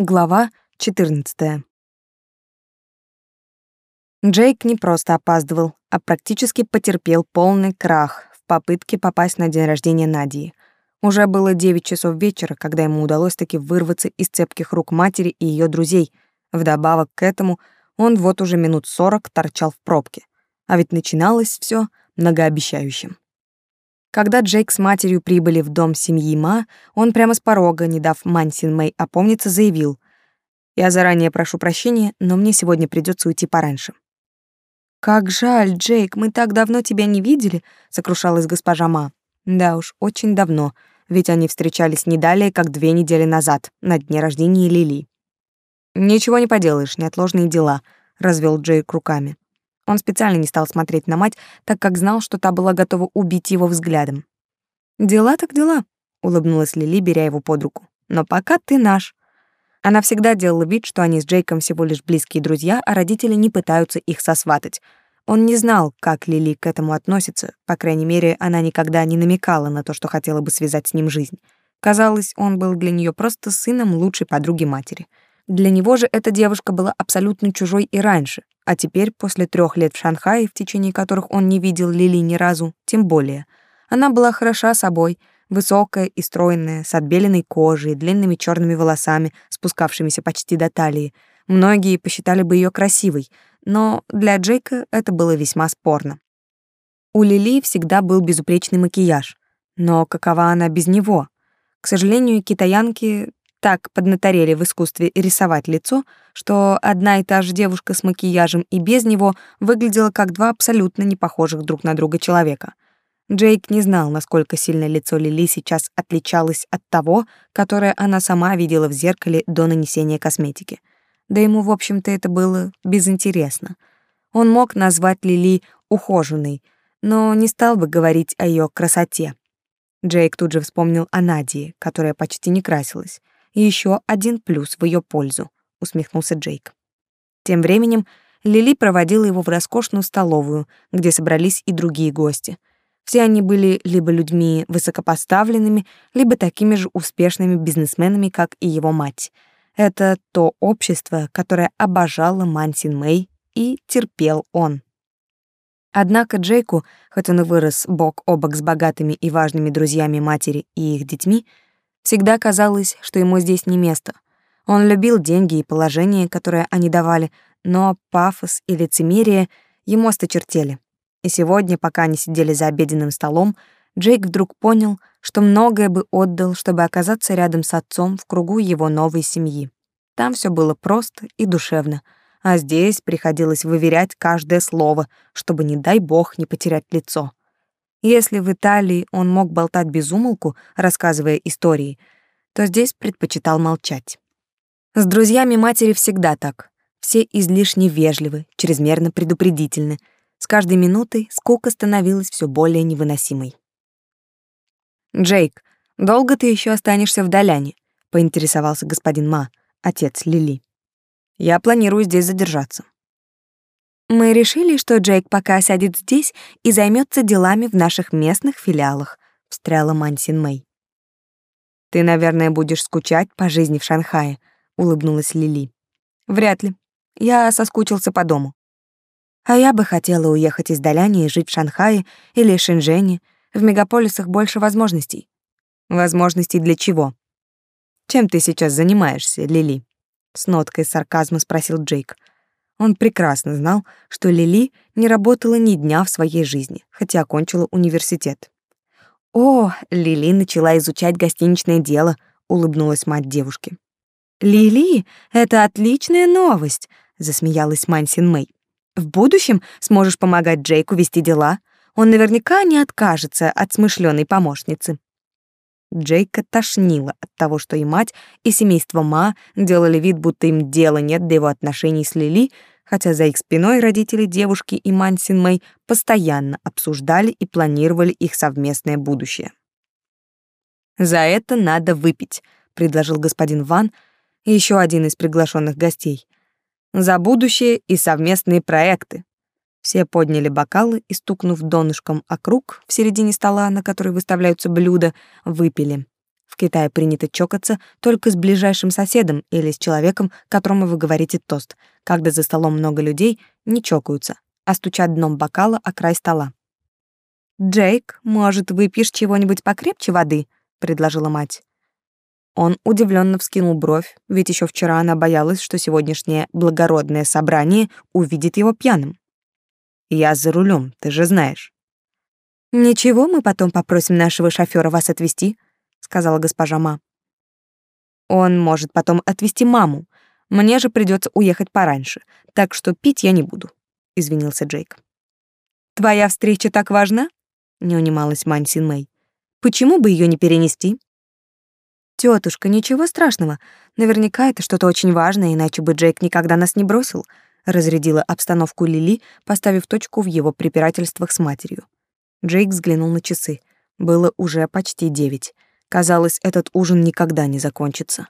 Глава 14. Джейк не просто опаздывал, а практически потерпел полный крах в попытке попасть на день рождения Надии. Уже было 9 часов вечера, когда ему удалось таки вырваться из цепких рук матери и ее друзей. Вдобавок к этому он вот уже минут 40 торчал в пробке. А ведь начиналось все многообещающим. Когда Джейк с матерью прибыли в дом семьи Ма, он прямо с порога, не дав Мансин Мэй опомниться, заявил: "Я заранее прошу прощения, но мне сегодня придется уйти пораньше". "Как жаль, Джейк, мы так давно тебя не видели", сокрушалась госпожа Ма. Да уж, очень давно, ведь они встречались не далее, как две недели назад, на дне рождения Лили. "Ничего не поделаешь, неотложные дела", развел Джейк руками. Он специально не стал смотреть на мать, так как знал, что та была готова убить его взглядом. «Дела так дела», — улыбнулась Лили, беря его под руку. «Но пока ты наш». Она всегда делала вид, что они с Джейком всего лишь близкие друзья, а родители не пытаются их сосватать. Он не знал, как Лили к этому относится, по крайней мере, она никогда не намекала на то, что хотела бы связать с ним жизнь. Казалось, он был для нее просто сыном лучшей подруги матери. Для него же эта девушка была абсолютно чужой и раньше, а теперь, после трех лет в Шанхае, в течение которых он не видел Лили ни разу, тем более. Она была хороша собой, высокая и стройная, с отбеленной кожей, длинными черными волосами, спускавшимися почти до талии. Многие посчитали бы ее красивой, но для Джейка это было весьма спорно. У Лили всегда был безупречный макияж, но какова она без него? К сожалению, китаянки так поднаторели в искусстве рисовать лицо, что одна и та же девушка с макияжем и без него выглядела как два абсолютно не похожих друг на друга человека. Джейк не знал, насколько сильно лицо Лили сейчас отличалось от того, которое она сама видела в зеркале до нанесения косметики. Да ему, в общем-то, это было безинтересно. Он мог назвать Лили ухоженной, но не стал бы говорить о ее красоте. Джейк тут же вспомнил о Надии, которая почти не красилась и еще один плюс в ее пользу, усмехнулся Джейк. Тем временем Лили проводила его в роскошную столовую, где собрались и другие гости. Все они были либо людьми высокопоставленными, либо такими же успешными бизнесменами, как и его мать. Это то общество, которое обожало Мансин Мэй, и терпел он. Однако Джейку, хоть он и вырос бок о бок с богатыми и важными друзьями матери и их детьми, Всегда казалось, что ему здесь не место. Он любил деньги и положение, которое они давали, но пафос и лицемерие ему осточертели. И сегодня, пока они сидели за обеденным столом, Джейк вдруг понял, что многое бы отдал, чтобы оказаться рядом с отцом в кругу его новой семьи. Там все было просто и душевно, а здесь приходилось выверять каждое слово, чтобы, не дай бог, не потерять лицо. Если в Италии он мог болтать без умолку, рассказывая истории, то здесь предпочитал молчать. С друзьями матери всегда так. Все излишне вежливы, чрезмерно предупредительны. С каждой минутой скука становилась все более невыносимой. «Джейк, долго ты еще останешься в Доляне?» — поинтересовался господин Ма, отец Лили. «Я планирую здесь задержаться». Мы решили, что Джейк пока сядет здесь и займется делами в наших местных филиалах, встряла Мансин Мэй. Ты, наверное, будешь скучать по жизни в Шанхае, улыбнулась Лили. Вряд ли. Я соскучился по дому. А я бы хотела уехать из Даляни и жить в Шанхае или Шэньчжэне. В мегаполисах больше возможностей. Возможностей для чего? Чем ты сейчас занимаешься, Лили? С ноткой сарказма спросил Джейк. Он прекрасно знал, что Лили не работала ни дня в своей жизни, хотя окончила университет. «О, Лили начала изучать гостиничное дело», — улыбнулась мать девушки. «Лили, это отличная новость», — засмеялась Мансин Мэй. «В будущем сможешь помогать Джейку вести дела. Он наверняка не откажется от смышленой помощницы». Джейка тошнило от того, что и мать, и семейство Ма делали вид, будто им дела нет до его отношений с Лили, хотя за их спиной родители девушки и Мансин Мэй постоянно обсуждали и планировали их совместное будущее. «За это надо выпить», — предложил господин Ван, еще один из приглашенных гостей. «За будущее и совместные проекты». Все подняли бокалы и, стукнув донышком о круг в середине стола, на который выставляются блюда, выпили. В Китае принято чокаться только с ближайшим соседом или с человеком, которому вы говорите тост. Когда за столом много людей, не чокаются, а стучат дном бокала о край стола. «Джейк, может, выпьешь чего-нибудь покрепче воды?» — предложила мать. Он удивленно вскинул бровь, ведь еще вчера она боялась, что сегодняшнее благородное собрание увидит его пьяным. «Я за рулем, ты же знаешь». «Ничего, мы потом попросим нашего шофера вас отвезти», — сказала госпожа Ма. «Он может потом отвезти маму. Мне же придется уехать пораньше, так что пить я не буду», — извинился Джейк. «Твоя встреча так важна?» — не унималась Мань Син Мэй. «Почему бы ее не перенести?» Тетушка, ничего страшного. Наверняка это что-то очень важное, иначе бы Джейк никогда нас не бросил, разрядила обстановку Лили, поставив точку в его препирательствах с матерью. Джейк взглянул на часы. Было уже почти девять. Казалось, этот ужин никогда не закончится.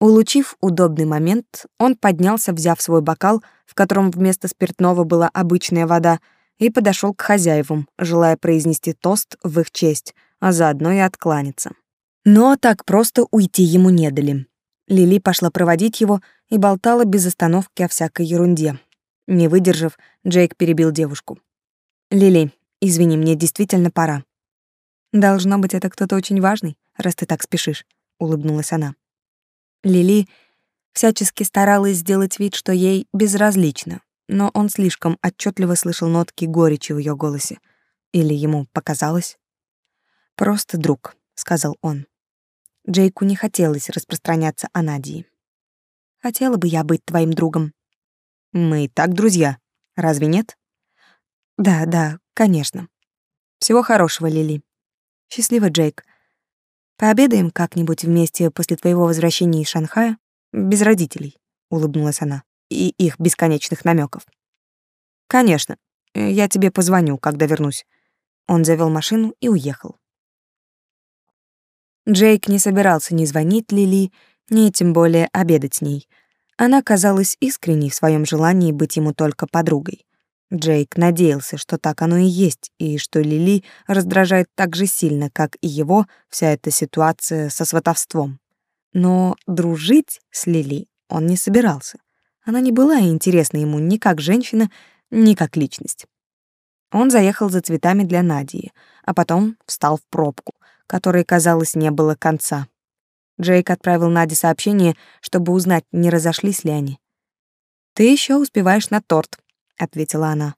Улучив удобный момент, он поднялся, взяв свой бокал, в котором вместо спиртного была обычная вода, и подошел к хозяевам, желая произнести тост в их честь, а заодно и откланяться. Но так просто уйти ему не дали. Лили пошла проводить его и болтала без остановки о всякой ерунде. Не выдержав, Джейк перебил девушку. «Лили, извини, мне действительно пора». «Должно быть, это кто-то очень важный, раз ты так спешишь», — улыбнулась она. Лили всячески старалась сделать вид, что ей безразлично, но он слишком отчетливо слышал нотки горечи в ее голосе. Или ему показалось? «Просто друг», — сказал он. Джейку не хотелось распространяться о Надии. «Хотела бы я быть твоим другом». «Мы и так друзья, разве нет?» «Да, да, конечно. Всего хорошего, Лили. Счастливо, Джейк. Пообедаем как-нибудь вместе после твоего возвращения из Шанхая? Без родителей», — улыбнулась она, и их бесконечных намеков. «Конечно. Я тебе позвоню, когда вернусь». Он завел машину и уехал. Джейк не собирался ни звонить Лили, ни тем более обедать с ней. Она казалась искренней в своем желании быть ему только подругой. Джейк надеялся, что так оно и есть, и что Лили раздражает так же сильно, как и его вся эта ситуация со сватовством. Но дружить с Лили он не собирался. Она не была интересна ему ни как женщина, ни как личность. Он заехал за цветами для Надии, а потом встал в пробку, которой, казалось, не было конца. Джейк отправил Наде сообщение, чтобы узнать, не разошлись ли они. «Ты еще успеваешь на торт», — ответила она.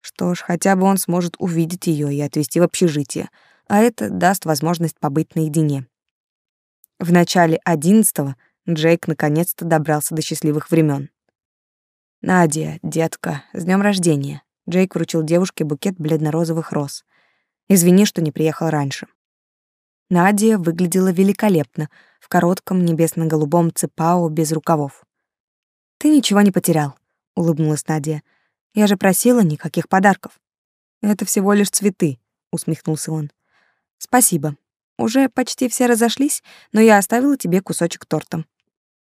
Что ж, хотя бы он сможет увидеть ее и отвезти в общежитие, а это даст возможность побыть наедине. В начале одиннадцатого Джейк наконец-то добрался до счастливых времен. «Надя, детка, с днем рождения!» Джейк вручил девушке букет бледно-розовых роз. «Извини, что не приехал раньше». Надя выглядела великолепно в коротком небесно-голубом цепао без рукавов. «Ты ничего не потерял», — улыбнулась Надя. «Я же просила никаких подарков». «Это всего лишь цветы», — усмехнулся он. «Спасибо. Уже почти все разошлись, но я оставила тебе кусочек торта.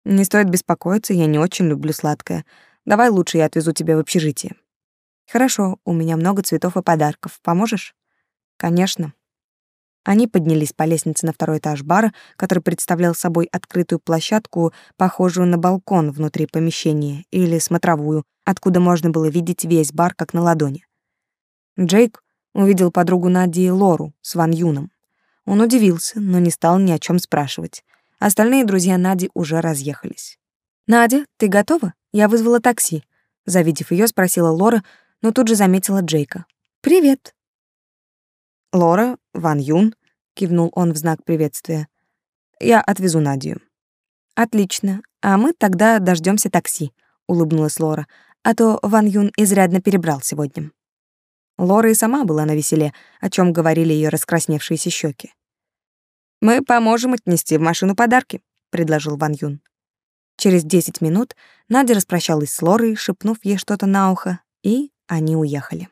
Не стоит беспокоиться, я не очень люблю сладкое. Давай лучше я отвезу тебя в общежитие». «Хорошо, у меня много цветов и подарков. Поможешь?» «Конечно», они поднялись по лестнице на второй этаж бара, который представлял собой открытую площадку, похожую на балкон внутри помещения, или смотровую, откуда можно было видеть весь бар как на ладони. Джейк увидел подругу Нади Лору с Ван Юном. Он удивился, но не стал ни о чем спрашивать. Остальные друзья Нади уже разъехались. «Надя, ты готова? Я вызвала такси», — завидев ее, спросила Лора, но тут же заметила Джейка. «Привет», Лора, Ван Юн, кивнул он в знак приветствия. Я отвезу Надю. Отлично. А мы тогда дождемся такси, улыбнулась Лора. А то Ван Юн изрядно перебрал сегодня. Лора и сама была на веселе, о чем говорили ее раскрасневшиеся щеки. Мы поможем отнести в машину подарки, предложил Ван Юн. Через десять минут Надя распрощалась с Лорой, шепнув ей что-то на ухо, и они уехали.